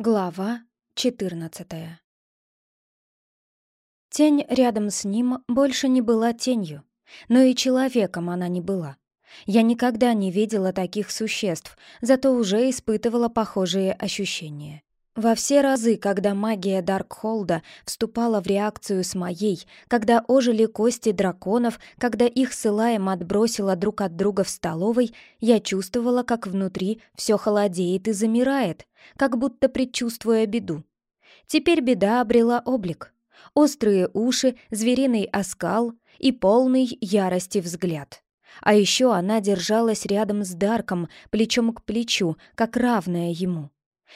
Глава 14 Тень рядом с ним больше не была тенью, но и человеком она не была. Я никогда не видела таких существ, зато уже испытывала похожие ощущения. Во все разы, когда магия Даркхолда вступала в реакцию с моей, когда ожили кости драконов, когда их сылаем отбросила друг от друга в столовой, я чувствовала, как внутри все холодеет и замирает, как будто предчувствуя беду. Теперь беда обрела облик. Острые уши, звериный оскал и полный ярости взгляд. А еще она держалась рядом с Дарком, плечом к плечу, как равная ему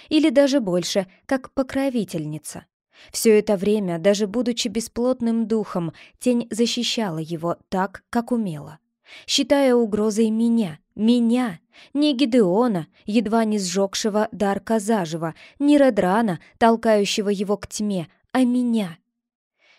или даже больше, как покровительница. Все это время, даже будучи бесплотным духом, тень защищала его так, как умела. Считая угрозой меня, меня, не Гидеона, едва не сжегшего Дарка заживо, не Редрана, толкающего его к тьме, а меня.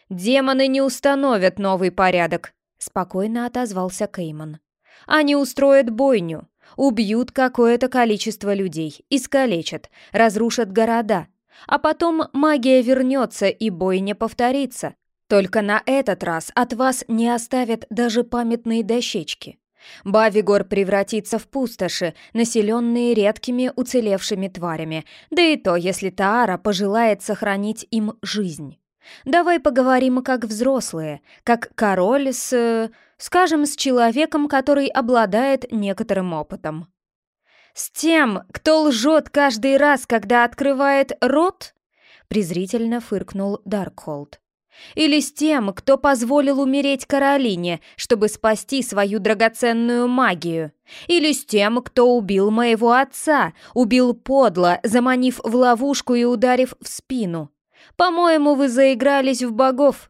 «Демоны не установят новый порядок», — спокойно отозвался Кейман. «Они устроят бойню, убьют какое-то количество людей, искалечат, разрушат города. А потом магия вернется и бой не повторится. Только на этот раз от вас не оставят даже памятные дощечки. Бавигор превратится в пустоши, населенные редкими уцелевшими тварями, да и то, если Таара пожелает сохранить им жизнь. Давай поговорим как взрослые, как король с... скажем, с человеком, который обладает некоторым опытом. «С тем, кто лжет каждый раз, когда открывает рот?» презрительно фыркнул Даркхолд. «Или с тем, кто позволил умереть Каролине, чтобы спасти свою драгоценную магию? Или с тем, кто убил моего отца, убил подло, заманив в ловушку и ударив в спину?» По-моему, вы заигрались в богов».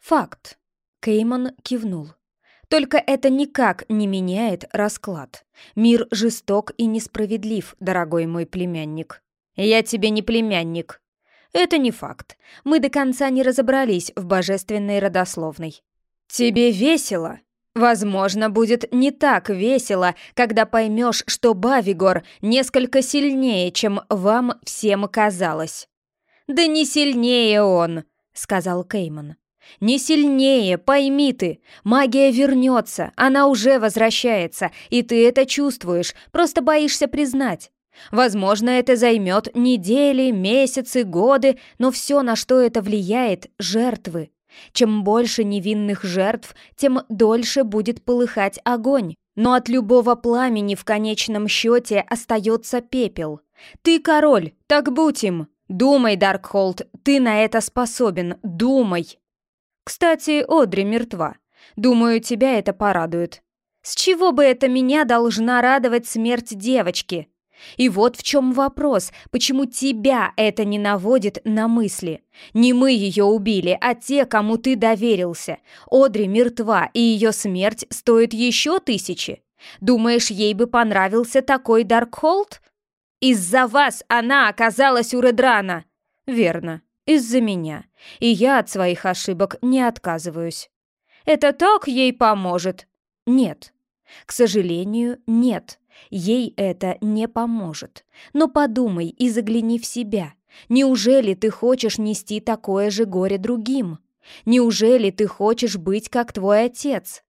«Факт», — Кейман кивнул. «Только это никак не меняет расклад. Мир жесток и несправедлив, дорогой мой племянник». «Я тебе не племянник». «Это не факт. Мы до конца не разобрались в божественной родословной». «Тебе весело?» Возможно, будет не так весело, когда поймешь, что Бавигор несколько сильнее, чем вам всем казалось. «Да не сильнее он!» — сказал Кейман. «Не сильнее, пойми ты! Магия вернется, она уже возвращается, и ты это чувствуешь, просто боишься признать. Возможно, это займет недели, месяцы, годы, но все, на что это влияет — жертвы. Чем больше невинных жертв, тем дольше будет полыхать огонь. Но от любого пламени в конечном счете остается пепел. Ты король, так будь им!» «Думай, Даркхолд, ты на это способен, думай!» «Кстати, Одри мертва. Думаю, тебя это порадует. С чего бы это меня должна радовать смерть девочки?» И вот в чем вопрос, почему тебя это не наводит на мысли? Не мы ее убили, а те, кому ты доверился. Одри мертва, и ее смерть стоит еще тысячи. Думаешь, ей бы понравился такой Даркхолд? Из-за вас она оказалась у Редрана!» «Верно, из-за меня. И я от своих ошибок не отказываюсь». «Это так ей поможет?» «Нет. К сожалению, нет. Ей это не поможет. Но подумай и загляни в себя. Неужели ты хочешь нести такое же горе другим? Неужели ты хочешь быть как твой отец?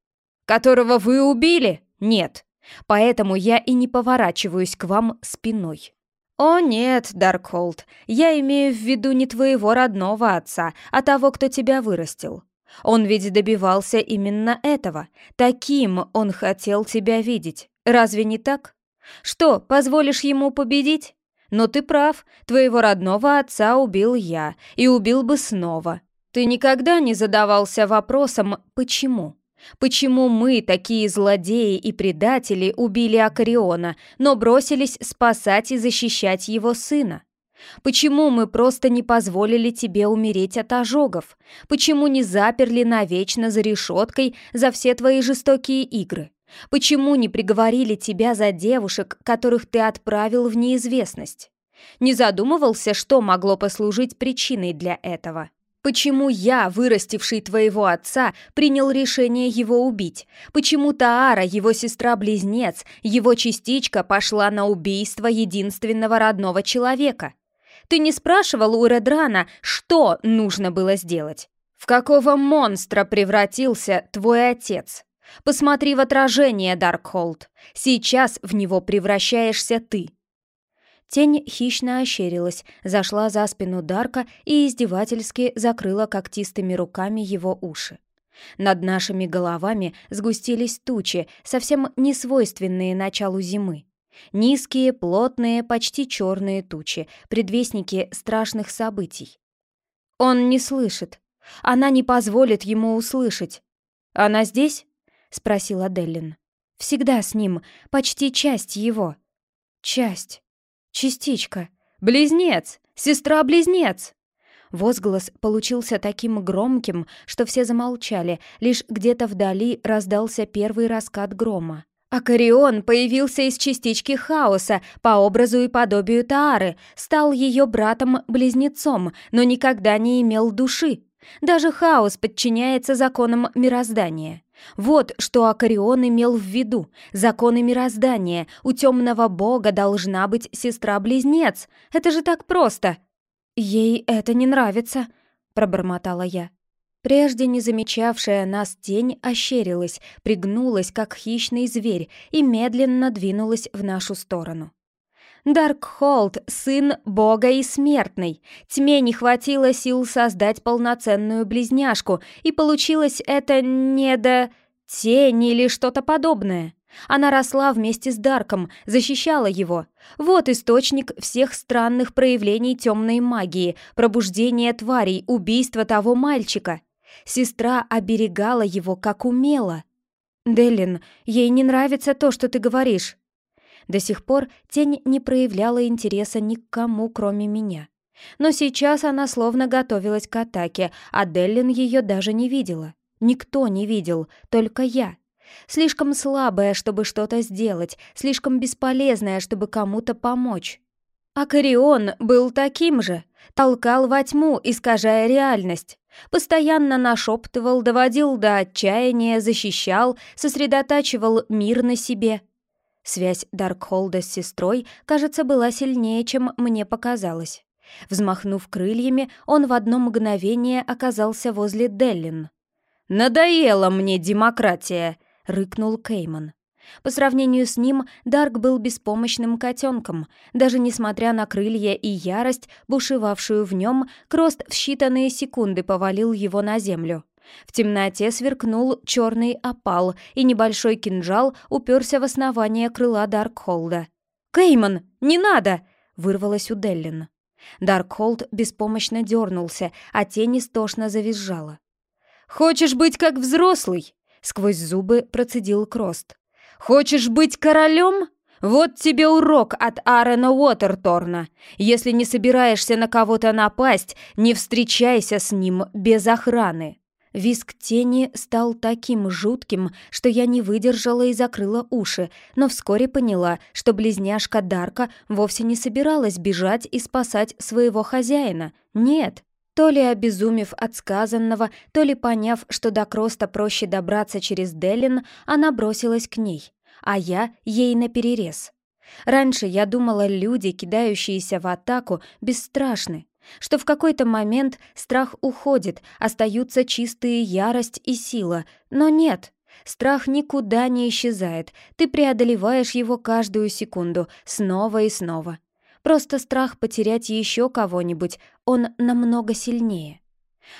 Которого вы убили? Нет. Поэтому я и не поворачиваюсь к вам спиной. «О нет, Даркхолд, я имею в виду не твоего родного отца, а того, кто тебя вырастил. Он ведь добивался именно этого. Таким он хотел тебя видеть. Разве не так? Что, позволишь ему победить? Но ты прав, твоего родного отца убил я, и убил бы снова. Ты никогда не задавался вопросом «почему?» Почему мы, такие злодеи и предатели, убили Акариона, но бросились спасать и защищать его сына? Почему мы просто не позволили тебе умереть от ожогов? Почему не заперли навечно за решеткой за все твои жестокие игры? Почему не приговорили тебя за девушек, которых ты отправил в неизвестность? Не задумывался, что могло послужить причиной для этого? Почему я, вырастивший твоего отца, принял решение его убить? Почему Таара, его сестра-близнец, его частичка пошла на убийство единственного родного человека? Ты не спрашивал у Редрана, что нужно было сделать? В какого монстра превратился твой отец? Посмотри в отражение, Даркхолд. Сейчас в него превращаешься ты. Тень хищно ощерилась, зашла за спину Дарка и издевательски закрыла когтистыми руками его уши. Над нашими головами сгустились тучи, совсем не свойственные началу зимы. Низкие, плотные, почти черные тучи, предвестники страшных событий. Он не слышит. Она не позволит ему услышать. «Она здесь?» — спросила Деллин. «Всегда с ним, почти часть его». «Часть. Частичка. Близнец. Сестра-близнец». Возглас получился таким громким, что все замолчали, лишь где-то вдали раздался первый раскат грома. Акарион появился из частички хаоса по образу и подобию Таары, стал ее братом-близнецом, но никогда не имел души. Даже хаос подчиняется законам мироздания. Вот что Акарион имел в виду. Законы мироздания. У темного бога должна быть сестра-близнец. Это же так просто. «Ей это не нравится», — пробормотала я. Прежде не замечавшая нас тень ощерилась, пригнулась, как хищный зверь, и медленно двинулась в нашу сторону. Даркхолд — сын бога и смертный. Тьме не хватило сил создать полноценную близняшку, и получилось это не до... тень или что-то подобное. Она росла вместе с Дарком, защищала его. Вот источник всех странных проявлений темной магии, пробуждение тварей, убийство того мальчика. Сестра оберегала его, как умела. «Деллин, ей не нравится то, что ты говоришь». До сих пор тень не проявляла интереса ни к кому, кроме меня. Но сейчас она словно готовилась к атаке, а Деллин ее даже не видела. Никто не видел, только я. Слишком слабая, чтобы что-то сделать, слишком бесполезная, чтобы кому-то помочь. А Карион был таким же, толкал во тьму, искажая реальность. Постоянно нашептывал, доводил до отчаяния, защищал, сосредотачивал мир на себе. Связь Даркхолда с сестрой, кажется, была сильнее, чем мне показалось. Взмахнув крыльями, он в одно мгновение оказался возле Деллин. «Надоела мне демократия!» — рыкнул Кейман. По сравнению с ним, Дарк был беспомощным котенком. Даже несмотря на крылья и ярость, бушевавшую в нем, Крост в считанные секунды повалил его на землю. В темноте сверкнул черный опал, и небольшой кинжал уперся в основание крыла Даркхолда. «Кейман, не надо!» — вырвалось у Деллин. Даркхолд беспомощно дернулся, а тень истошно завизжала. «Хочешь быть как взрослый?» Сквозь зубы процедил Крост. «Хочешь быть королем? Вот тебе урок от Аарона Уотерторна. Если не собираешься на кого-то напасть, не встречайся с ним без охраны». Виск тени стал таким жутким, что я не выдержала и закрыла уши, но вскоре поняла, что близняшка Дарка вовсе не собиралась бежать и спасать своего хозяина. Нет, то ли обезумев от сказанного, то ли поняв, что до Кроста проще добраться через Делин, она бросилась к ней, а я ей наперерез. Раньше я думала, люди, кидающиеся в атаку, бесстрашны, что в какой-то момент страх уходит, остаются чистые ярость и сила, но нет. Страх никуда не исчезает, ты преодолеваешь его каждую секунду, снова и снова. Просто страх потерять еще кого-нибудь, он намного сильнее.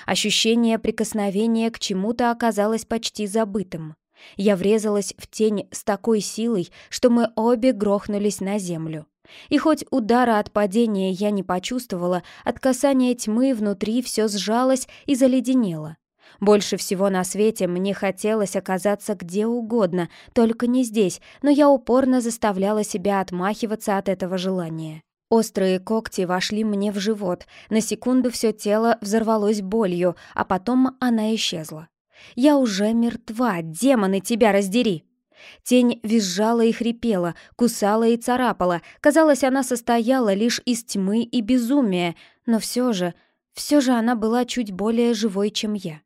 Ощущение прикосновения к чему-то оказалось почти забытым. Я врезалась в тень с такой силой, что мы обе грохнулись на землю. И хоть удара от падения я не почувствовала, от касания тьмы внутри все сжалось и заледенело. Больше всего на свете мне хотелось оказаться где угодно, только не здесь, но я упорно заставляла себя отмахиваться от этого желания. Острые когти вошли мне в живот, на секунду все тело взорвалось болью, а потом она исчезла. «Я уже мертва, демоны, тебя раздери!» Тень визжала и хрипела, кусала и царапала. Казалось, она состояла лишь из тьмы и безумия, но все же, все же она была чуть более живой, чем я.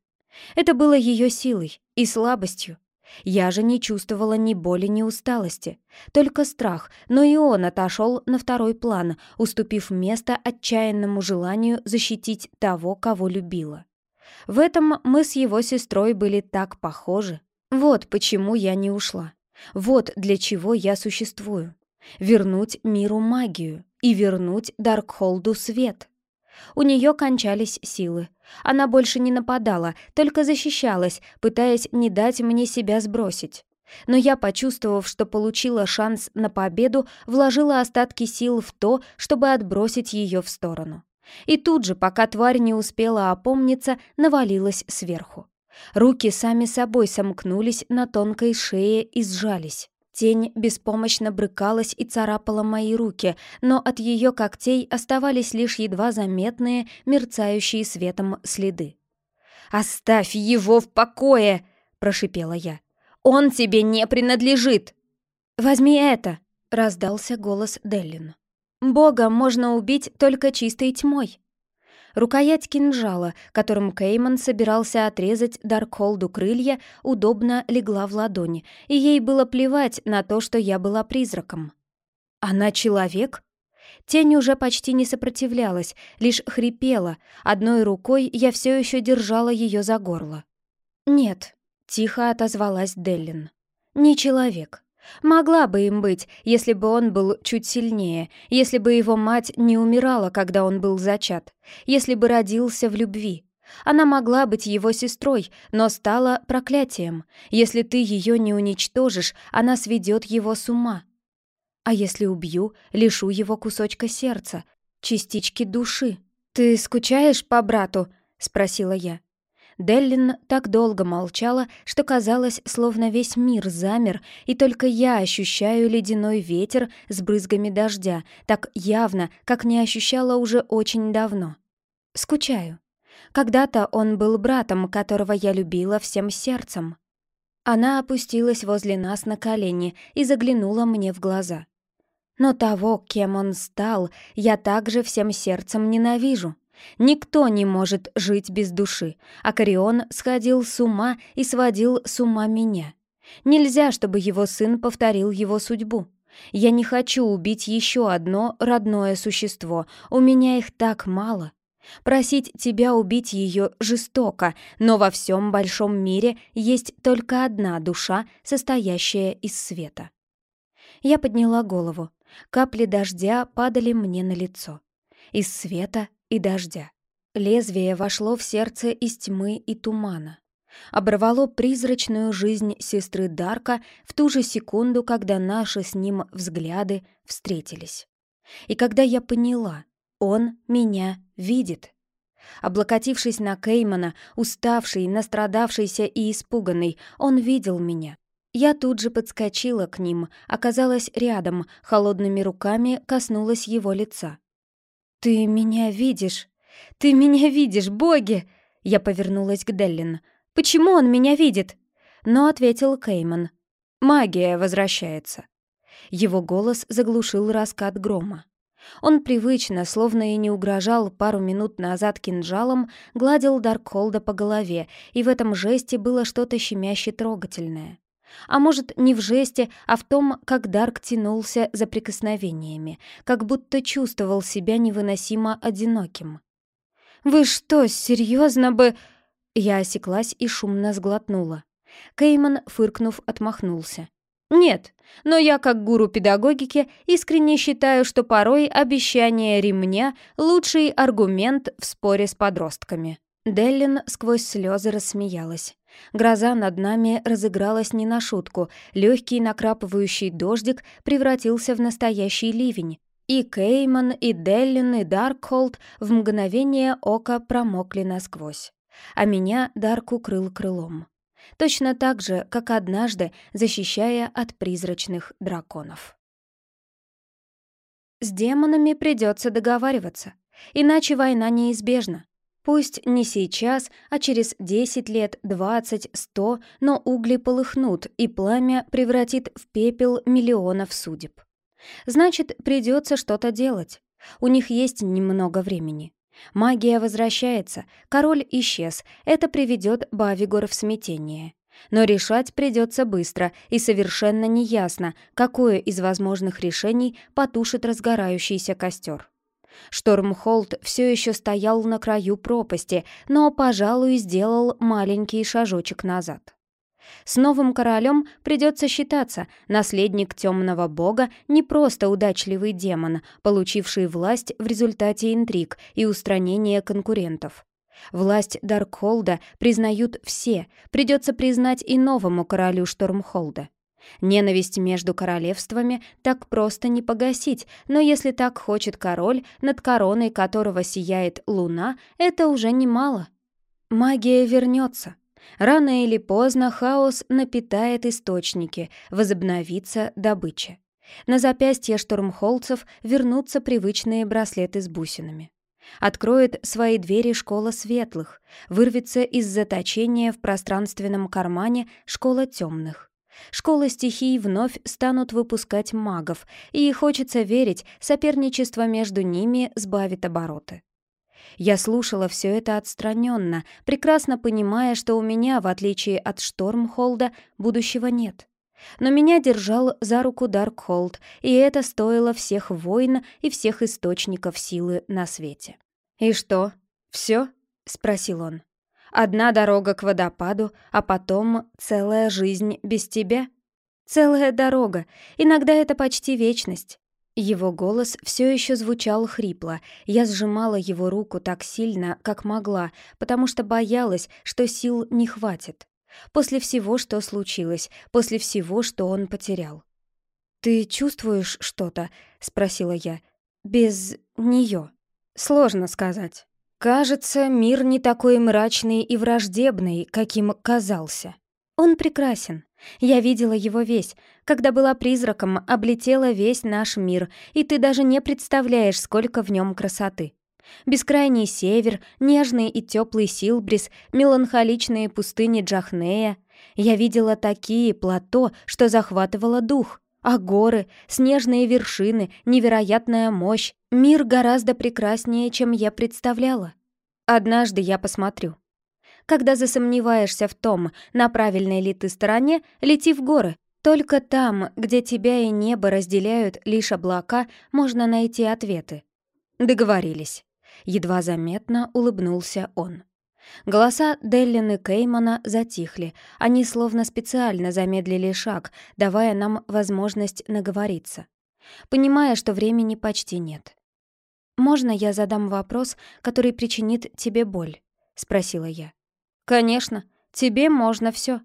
Это было ее силой и слабостью. Я же не чувствовала ни боли, ни усталости. Только страх, но и он отошел на второй план, уступив место отчаянному желанию защитить того, кого любила. В этом мы с его сестрой были так похожи. Вот почему я не ушла. Вот для чего я существую. Вернуть миру магию и вернуть Даркхолду свет. У нее кончались силы. Она больше не нападала, только защищалась, пытаясь не дать мне себя сбросить. Но я, почувствовав, что получила шанс на победу, вложила остатки сил в то, чтобы отбросить ее в сторону. И тут же, пока тварь не успела опомниться, навалилась сверху. Руки сами собой сомкнулись на тонкой шее и сжались. Тень беспомощно брыкалась и царапала мои руки, но от ее когтей оставались лишь едва заметные, мерцающие светом следы. «Оставь его в покое!» — прошипела я. «Он тебе не принадлежит!» «Возьми это!» — раздался голос Деллин. «Бога можно убить только чистой тьмой!» Рукоять кинжала, которым Кейман собирался отрезать Даркхолду крылья, удобно легла в ладони, и ей было плевать на то, что я была призраком. «Она человек?» Тень уже почти не сопротивлялась, лишь хрипела. Одной рукой я все еще держала ее за горло. «Нет», — тихо отозвалась Деллин. «Не человек. Могла бы им быть, если бы он был чуть сильнее, если бы его мать не умирала, когда он был зачат, если бы родился в любви. Она могла быть его сестрой, но стала проклятием. Если ты ее не уничтожишь, она сведет его с ума. А если убью, лишу его кусочка сердца, частички души. «Ты скучаешь по брату?» — спросила я. Деллин так долго молчала, что казалось, словно весь мир замер, и только я ощущаю ледяной ветер с брызгами дождя, так явно, как не ощущала уже очень давно. Скучаю. Когда-то он был братом, которого я любила всем сердцем. Она опустилась возле нас на колени и заглянула мне в глаза. Но того, кем он стал, я также всем сердцем ненавижу. Никто не может жить без души, а Корион сходил с ума и сводил с ума меня. Нельзя, чтобы его сын повторил его судьбу. Я не хочу убить еще одно родное существо, у меня их так мало. Просить тебя убить ее жестоко, но во всем большом мире есть только одна душа, состоящая из света. Я подняла голову. Капли дождя падали мне на лицо. Из света и дождя. Лезвие вошло в сердце из тьмы и тумана. Оборвало призрачную жизнь сестры Дарка в ту же секунду, когда наши с ним взгляды встретились. И когда я поняла, он меня видит. Облокотившись на Кеймана, уставший, настрадавшийся и испуганный, он видел меня. Я тут же подскочила к ним, оказалась рядом, холодными руками коснулась его лица. «Ты меня видишь? Ты меня видишь, боги!» Я повернулась к Деллин. «Почему он меня видит?» Но ответил Кейман. «Магия возвращается». Его голос заглушил раскат грома. Он привычно, словно и не угрожал пару минут назад кинжалом, гладил Даркхолда по голове, и в этом жесте было что-то щемяще трогательное. А может, не в жесте, а в том, как Дарк тянулся за прикосновениями, как будто чувствовал себя невыносимо одиноким. «Вы что, серьезно бы...» Я осеклась и шумно сглотнула. Кейман, фыркнув, отмахнулся. «Нет, но я, как гуру педагогики, искренне считаю, что порой обещание ремня — лучший аргумент в споре с подростками». Деллин сквозь слезы рассмеялась. Гроза над нами разыгралась не на шутку, легкий накрапывающий дождик превратился в настоящий ливень. И Кейман, и Деллин, и Даркхолд в мгновение ока промокли насквозь. А меня Дарк укрыл крылом. Точно так же, как однажды, защищая от призрачных драконов. С демонами придется договариваться, иначе война неизбежна. Пусть не сейчас, а через 10 лет, 20, 100, но угли полыхнут, и пламя превратит в пепел миллионов судеб. Значит, придется что-то делать. У них есть немного времени. Магия возвращается, король исчез, это приведет Бавигор в смятение. Но решать придется быстро, и совершенно неясно, какое из возможных решений потушит разгорающийся костер. Штормхолд все еще стоял на краю пропасти, но, пожалуй, сделал маленький шажочек назад. С новым королем придется считаться. Наследник темного бога не просто удачливый демон, получивший власть в результате интриг и устранения конкурентов. Власть Даркхолда признают все, придется признать и новому королю Штормхолда. Ненависть между королевствами так просто не погасить, но если так хочет король, над короной которого сияет луна, это уже немало. Магия вернется. Рано или поздно хаос напитает источники, возобновится добыча. На запястье штурмхолцев вернутся привычные браслеты с бусинами. Откроет свои двери школа светлых, вырвется из заточения в пространственном кармане школа темных. Школы стихий вновь станут выпускать магов, и хочется верить, соперничество между ними сбавит обороты. Я слушала все это отстраненно, прекрасно понимая, что у меня, в отличие от Штормхолда, будущего нет. Но меня держал за руку Даркхолд, и это стоило всех войн и всех источников силы на свете. «И что, все? спросил он. «Одна дорога к водопаду, а потом целая жизнь без тебя?» «Целая дорога. Иногда это почти вечность. Его голос все еще звучал хрипло. Я сжимала его руку так сильно, как могла, потому что боялась, что сил не хватит. После всего, что случилось, после всего, что он потерял. «Ты чувствуешь что-то?» — спросила я. «Без нее. Сложно сказать. Кажется, мир не такой мрачный и враждебный, каким казался. Он прекрасен. Я видела его весь. Когда была призраком, облетела весь наш мир, и ты даже не представляешь, сколько в нем красоты. Бескрайний север, нежный и теплый Силбрис, меланхоличные пустыни Джахнея. Я видела такие плато, что захватывало дух. А горы, снежные вершины, невероятная мощь. Мир гораздо прекраснее, чем я представляла. Однажды я посмотрю. Когда засомневаешься в том, на правильной ли ты стороне, лети в горы. Только там, где тебя и небо разделяют лишь облака, можно найти ответы. Договорились. Едва заметно улыбнулся он. Голоса Деллин и Кеймана затихли. Они словно специально замедлили шаг, давая нам возможность наговориться. Понимая, что времени почти нет. «Можно я задам вопрос, который причинит тебе боль?» — спросила я. «Конечно, тебе можно все.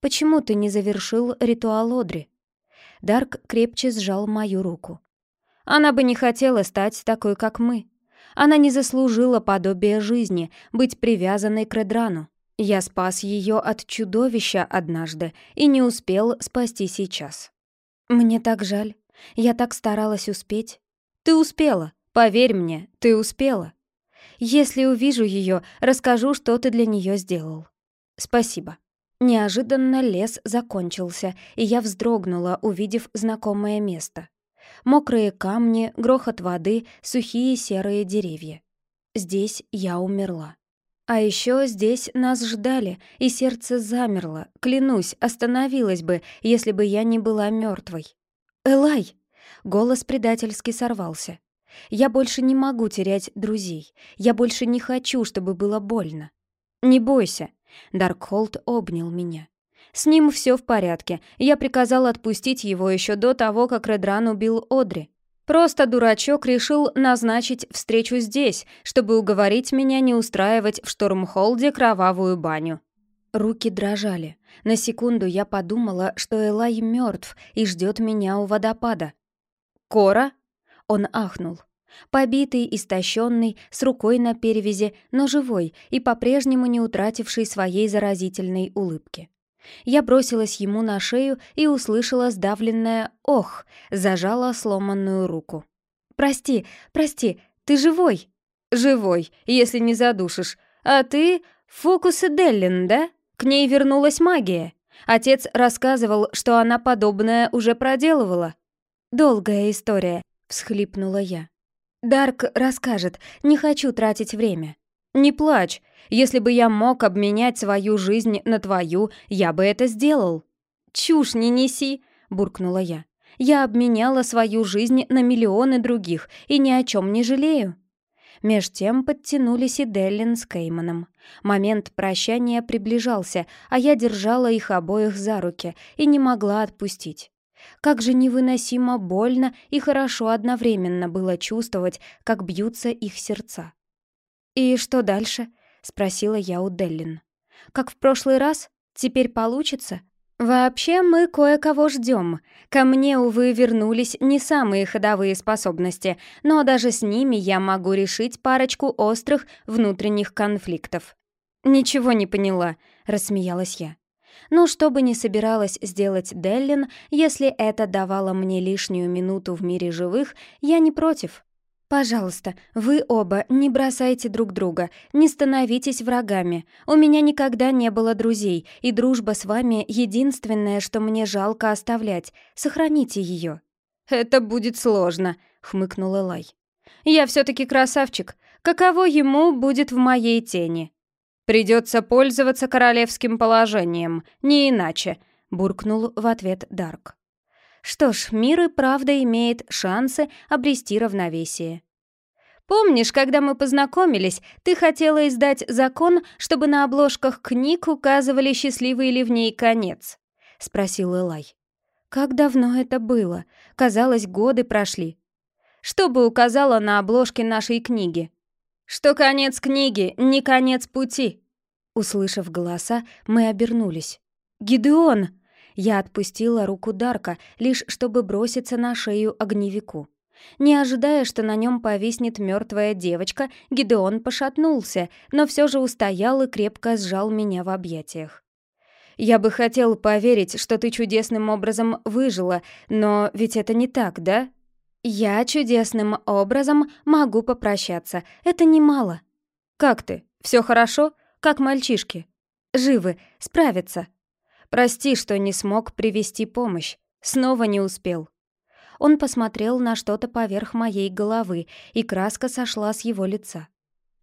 Почему ты не завершил ритуал Одри?» Дарк крепче сжал мою руку. «Она бы не хотела стать такой, как мы. Она не заслужила подобия жизни, быть привязанной к Редрану. Я спас ее от чудовища однажды и не успел спасти сейчас. Мне так жаль. Я так старалась успеть. Ты успела, поверь мне, ты успела. Если увижу ее, расскажу, что ты для нее сделал. Спасибо. Неожиданно лес закончился, и я вздрогнула, увидев знакомое место. Мокрые камни, грохот воды, сухие серые деревья. Здесь я умерла. А еще здесь нас ждали, и сердце замерло. Клянусь, остановилось бы, если бы я не была мертвой. «Элай!» Голос предательски сорвался. Я больше не могу терять друзей. Я больше не хочу, чтобы было больно. Не бойся. Даркхолд обнял меня. С ним все в порядке. Я приказал отпустить его еще до того, как Редран убил Одри. Просто дурачок решил назначить встречу здесь, чтобы уговорить меня не устраивать в Штормхолде кровавую баню. Руки дрожали. На секунду я подумала, что Элай мертв и ждет меня у водопада. «Кора?» Он ахнул. Побитый, истощенный, с рукой на перевязи, но живой и по-прежнему не утративший своей заразительной улыбки. Я бросилась ему на шею и услышала сдавленное «ох», зажала сломанную руку. «Прости, прости, ты живой?» «Живой, если не задушишь. А ты Фокусы Деллин, да? К ней вернулась магия. Отец рассказывал, что она подобное уже проделывала». «Долгая история», — всхлипнула я. «Дарк расскажет, не хочу тратить время». «Не плачь. Если бы я мог обменять свою жизнь на твою, я бы это сделал». «Чушь не неси», — буркнула я. «Я обменяла свою жизнь на миллионы других и ни о чем не жалею». Меж тем подтянулись и Деллин с Кейманом. Момент прощания приближался, а я держала их обоих за руки и не могла отпустить. Как же невыносимо больно и хорошо одновременно было чувствовать, как бьются их сердца. «И что дальше?» — спросила я у Деллин. «Как в прошлый раз? Теперь получится?» «Вообще мы кое-кого ждем. Ко мне, увы, вернулись не самые ходовые способности, но даже с ними я могу решить парочку острых внутренних конфликтов». «Ничего не поняла», — рассмеялась я. Но что бы ни собиралась сделать Деллин, если это давало мне лишнюю минуту в мире живых, я не против. «Пожалуйста, вы оба не бросайте друг друга, не становитесь врагами. У меня никогда не было друзей, и дружба с вами — единственное, что мне жалко оставлять. Сохраните ее». «Это будет сложно», — хмыкнул Элай. «Я все-таки красавчик. Каково ему будет в моей тени?» «Придется пользоваться королевским положением, не иначе», — буркнул в ответ Дарк. Что ж, мир и правда имеет шансы обрести равновесие. Помнишь, когда мы познакомились, ты хотела издать закон, чтобы на обложках книг указывали счастливый ли в ней конец? спросил Элай. Как давно это было? Казалось, годы прошли. Чтобы указала на обложке нашей книги. Что конец книги, не конец пути. Услышав голоса, мы обернулись. Гидеон! Я отпустила руку Дарка, лишь чтобы броситься на шею огневику. Не ожидая, что на нем повиснет мертвая девочка, Гидеон пошатнулся, но все же устоял и крепко сжал меня в объятиях. «Я бы хотел поверить, что ты чудесным образом выжила, но ведь это не так, да?» «Я чудесным образом могу попрощаться, это немало». «Как ты? Все хорошо? Как мальчишки?» «Живы, справятся». Прости, что не смог привести помощь. Снова не успел. Он посмотрел на что-то поверх моей головы, и краска сошла с его лица.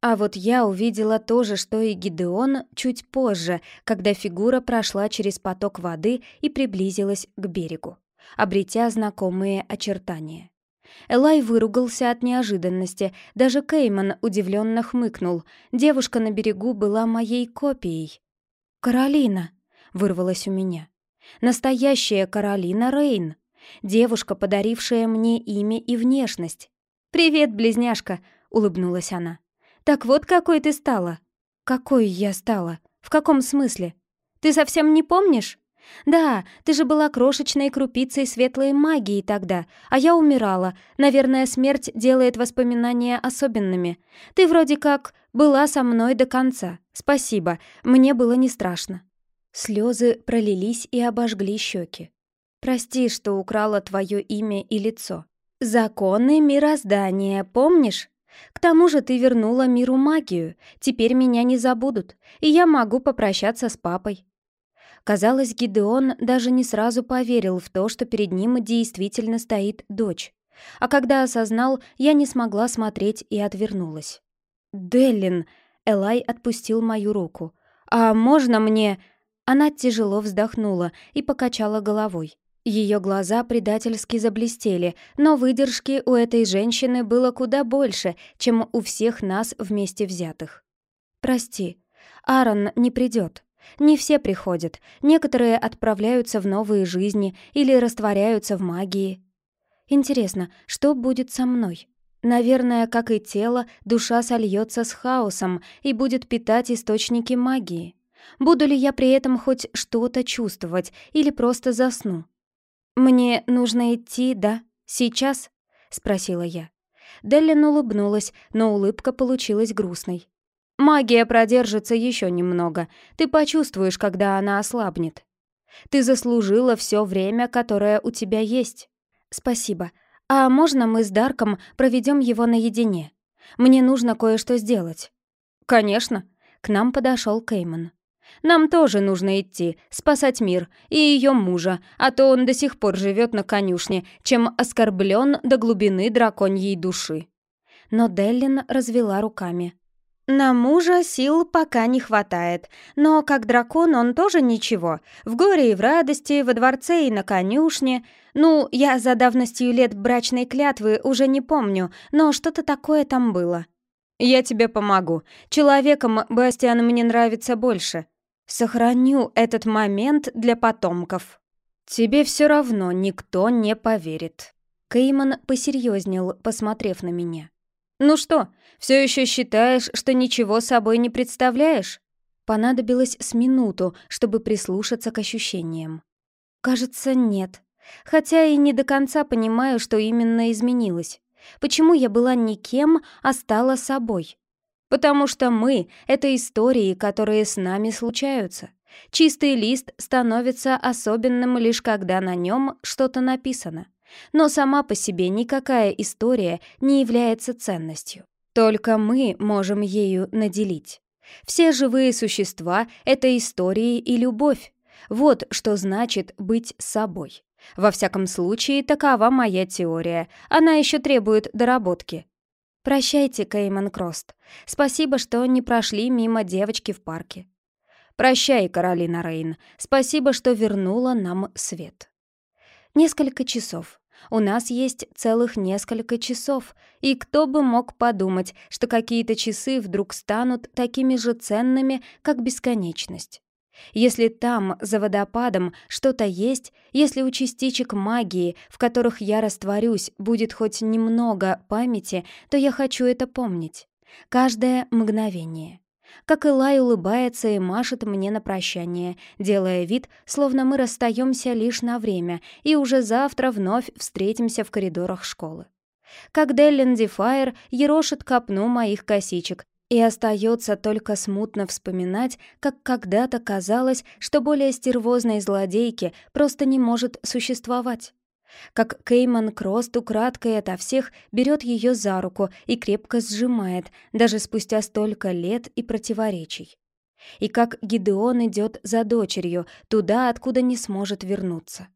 А вот я увидела то же, что и Гидеон, чуть позже, когда фигура прошла через поток воды и приблизилась к берегу, обретя знакомые очертания. Элай выругался от неожиданности, даже Кейман удивленно хмыкнул. Девушка на берегу была моей копией. «Каролина!» Вырвалось у меня. Настоящая Каролина Рейн. Девушка, подарившая мне имя и внешность. «Привет, близняшка!» — улыбнулась она. «Так вот какой ты стала!» «Какой я стала? В каком смысле? Ты совсем не помнишь?» «Да, ты же была крошечной крупицей светлой магии тогда, а я умирала. Наверное, смерть делает воспоминания особенными. Ты вроде как была со мной до конца. Спасибо, мне было не страшно». Слезы пролились и обожгли щеки. «Прости, что украла твое имя и лицо. Законы мироздания, помнишь? К тому же ты вернула миру магию, теперь меня не забудут, и я могу попрощаться с папой». Казалось, Гидеон даже не сразу поверил в то, что перед ним действительно стоит дочь. А когда осознал, я не смогла смотреть и отвернулась. «Деллин!» — Элай отпустил мою руку. «А можно мне...» Она тяжело вздохнула и покачала головой. Ее глаза предательски заблестели, но выдержки у этой женщины было куда больше, чем у всех нас вместе взятых. «Прости, Аарон не придет. Не все приходят. Некоторые отправляются в новые жизни или растворяются в магии. Интересно, что будет со мной?» Наверное, как и тело, душа сольется с хаосом и будет питать источники магии. Буду ли я при этом хоть что-то чувствовать или просто засну? «Мне нужно идти, да? Сейчас?» — спросила я. Деллин улыбнулась, но улыбка получилась грустной. «Магия продержится еще немного. Ты почувствуешь, когда она ослабнет. Ты заслужила все время, которое у тебя есть. Спасибо. А можно мы с Дарком проведем его наедине? Мне нужно кое-что сделать». «Конечно». К нам подошел Кейман. Нам тоже нужно идти, спасать мир и ее мужа, а то он до сих пор живет на конюшне, чем оскорблен до глубины драконьей души». Но Деллин развела руками. На мужа сил пока не хватает, но как дракон он тоже ничего. В горе и в радости, во дворце и на конюшне. Ну, я за давностью лет брачной клятвы уже не помню, но что-то такое там было. Я тебе помогу. Человеком Бастиан мне нравится больше. Сохраню этот момент для потомков. Тебе все равно никто не поверит. Кейман посерьезнел, посмотрев на меня. «Ну что, все еще считаешь, что ничего собой не представляешь?» Понадобилось с минуту, чтобы прислушаться к ощущениям. «Кажется, нет. Хотя и не до конца понимаю, что именно изменилось. Почему я была никем, а стала собой? Потому что мы — это истории, которые с нами случаются. Чистый лист становится особенным лишь когда на нем что-то написано. Но сама по себе никакая история не является ценностью. Только мы можем ею наделить. Все живые существа — это истории и любовь. Вот что значит быть собой. Во всяком случае, такова моя теория. Она еще требует доработки. Прощайте, Кейман Крост. Спасибо, что не прошли мимо девочки в парке. Прощай, Каролина Рейн. Спасибо, что вернула нам свет. Несколько часов. У нас есть целых несколько часов, и кто бы мог подумать, что какие-то часы вдруг станут такими же ценными, как бесконечность. Если там, за водопадом, что-то есть, если у частичек магии, в которых я растворюсь, будет хоть немного памяти, то я хочу это помнить. Каждое мгновение. Как Илай улыбается и машет мне на прощание, делая вид, словно мы расстаемся лишь на время и уже завтра вновь встретимся в коридорах школы. Как Деллин Дефайр ерошит копну моих косичек, и остается только смутно вспоминать, как когда-то казалось, что более стервозной злодейки просто не может существовать как Кейман Крост украдкой ото всех берет ее за руку и крепко сжимает, даже спустя столько лет и противоречий. И как Гидеон идет за дочерью, туда, откуда не сможет вернуться.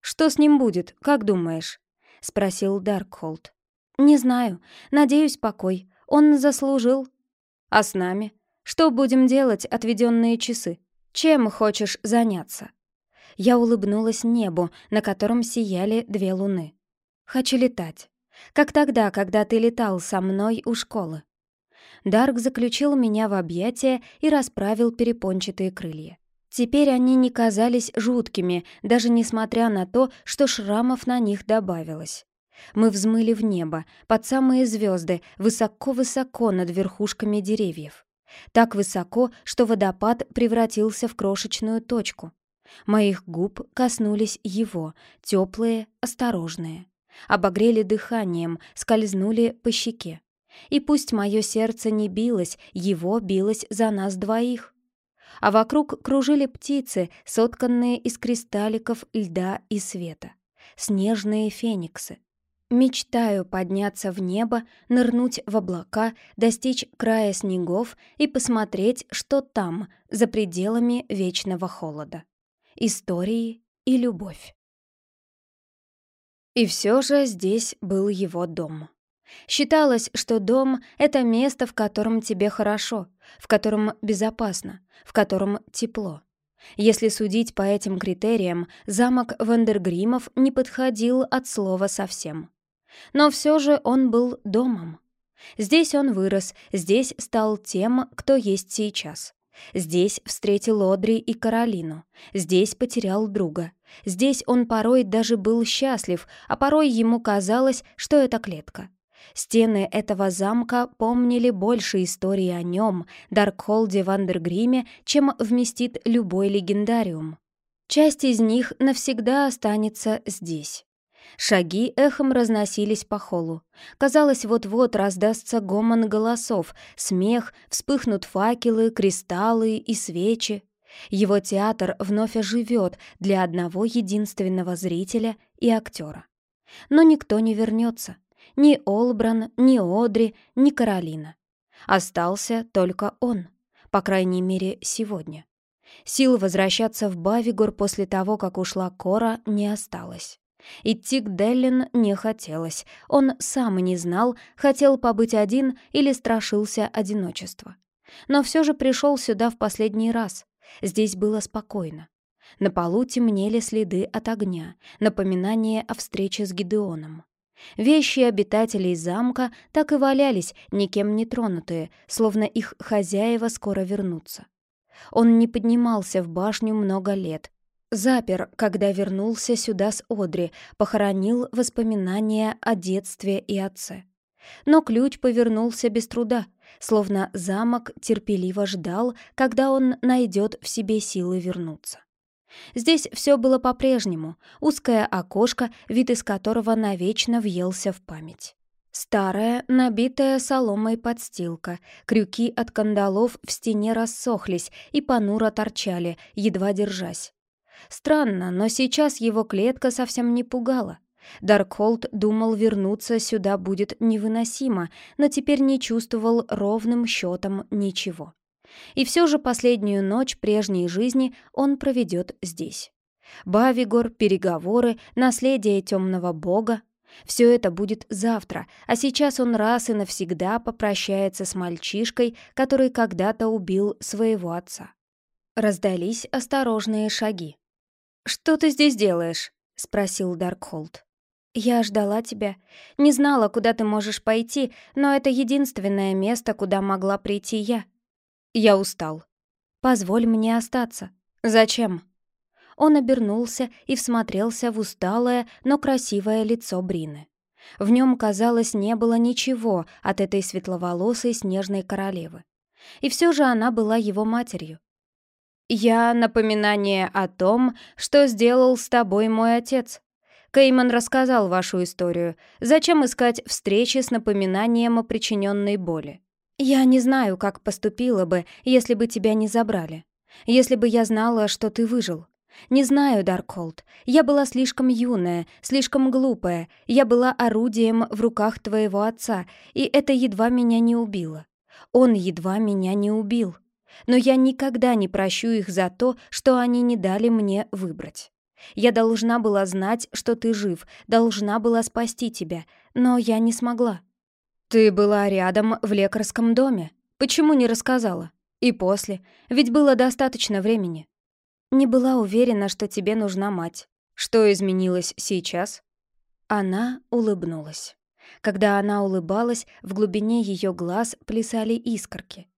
«Что с ним будет, как думаешь?» — спросил Даркхолд. «Не знаю. Надеюсь, покой. Он заслужил». «А с нами? Что будем делать отведенные часы? Чем хочешь заняться?» Я улыбнулась небу, на котором сияли две луны. «Хочу летать. Как тогда, когда ты летал со мной у школы». Дарк заключил меня в объятия и расправил перепончатые крылья. Теперь они не казались жуткими, даже несмотря на то, что шрамов на них добавилось. Мы взмыли в небо, под самые звезды, высоко-высоко над верхушками деревьев. Так высоко, что водопад превратился в крошечную точку. Моих губ коснулись его, теплые, осторожные. Обогрели дыханием, скользнули по щеке. И пусть мое сердце не билось, его билось за нас двоих. А вокруг кружили птицы, сотканные из кристалликов льда и света. Снежные фениксы. Мечтаю подняться в небо, нырнуть в облака, достичь края снегов и посмотреть, что там, за пределами вечного холода истории и любовь. И все же здесь был его дом. Считалось, что дом — это место, в котором тебе хорошо, в котором безопасно, в котором тепло. Если судить по этим критериям, замок Вандергримов не подходил от слова совсем. Но все же он был домом. Здесь он вырос, здесь стал тем, кто есть сейчас. Здесь встретил Одри и Каролину. Здесь потерял друга. Здесь он порой даже был счастлив, а порой ему казалось, что это клетка. Стены этого замка помнили больше истории о нем, Даркхолде Вандергриме, чем вместит любой легендариум. Часть из них навсегда останется здесь. Шаги эхом разносились по холлу. Казалось, вот-вот раздастся гомон голосов, смех, вспыхнут факелы, кристаллы и свечи. Его театр вновь оживет для одного единственного зрителя и актера. Но никто не вернется. Ни Олбран, ни Одри, ни Каролина. Остался только он, по крайней мере, сегодня. Сил возвращаться в Бавигор после того, как ушла Кора, не осталось. Идти к Деллин не хотелось. Он сам не знал, хотел побыть один или страшился одиночества. Но все же пришел сюда в последний раз. Здесь было спокойно. На полу темнели следы от огня, напоминание о встрече с Гидеоном. Вещи обитателей замка так и валялись, никем не тронутые, словно их хозяева скоро вернутся. Он не поднимался в башню много лет. Запер, когда вернулся сюда с Одри, похоронил воспоминания о детстве и отце. Но ключ повернулся без труда, словно замок терпеливо ждал, когда он найдет в себе силы вернуться. Здесь все было по-прежнему, узкое окошко, вид из которого навечно въелся в память. Старая, набитая соломой подстилка, крюки от кандалов в стене рассохлись и понуро торчали, едва держась. Странно, но сейчас его клетка совсем не пугала. Даркхолд думал, вернуться сюда будет невыносимо, но теперь не чувствовал ровным счетом ничего. И все же последнюю ночь прежней жизни он проведет здесь. Бавигор, переговоры, наследие темного бога, все это будет завтра, а сейчас он раз и навсегда попрощается с мальчишкой, который когда-то убил своего отца. Раздались осторожные шаги. «Что ты здесь делаешь?» — спросил Даркхолд. «Я ждала тебя. Не знала, куда ты можешь пойти, но это единственное место, куда могла прийти я. Я устал. Позволь мне остаться. Зачем?» Он обернулся и всмотрелся в усталое, но красивое лицо Брины. В нем, казалось, не было ничего от этой светловолосой снежной королевы. И все же она была его матерью. «Я напоминание о том, что сделал с тобой мой отец. Кейман рассказал вашу историю. Зачем искать встречи с напоминанием о причиненной боли? Я не знаю, как поступила бы, если бы тебя не забрали. Если бы я знала, что ты выжил. «Не знаю, Даркхолд. Я была слишком юная, слишком глупая. Я была орудием в руках твоего отца, и это едва меня не убило. Он едва меня не убил. Но я никогда не прощу их за то, что они не дали мне выбрать. Я должна была знать, что ты жив, должна была спасти тебя, но я не смогла. Ты была рядом в лекарском доме. Почему не рассказала? И после, ведь было достаточно времени. Не была уверена, что тебе нужна мать. Что изменилось сейчас? Она улыбнулась. Когда она улыбалась, в глубине ее глаз плясали искорки.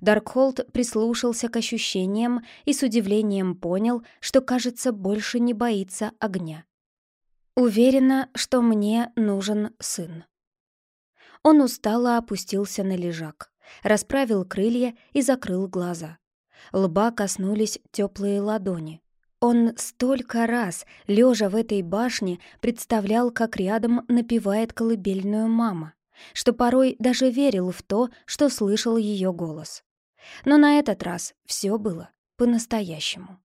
Даркхолд прислушался к ощущениям и с удивлением понял, что, кажется, больше не боится огня. «Уверена, что мне нужен сын». Он устало опустился на лежак, расправил крылья и закрыл глаза. Лба коснулись теплые ладони. Он столько раз, лежа в этой башне, представлял, как рядом напевает колыбельную мама, что порой даже верил в то, что слышал ее голос. Но на этот раз все было по-настоящему.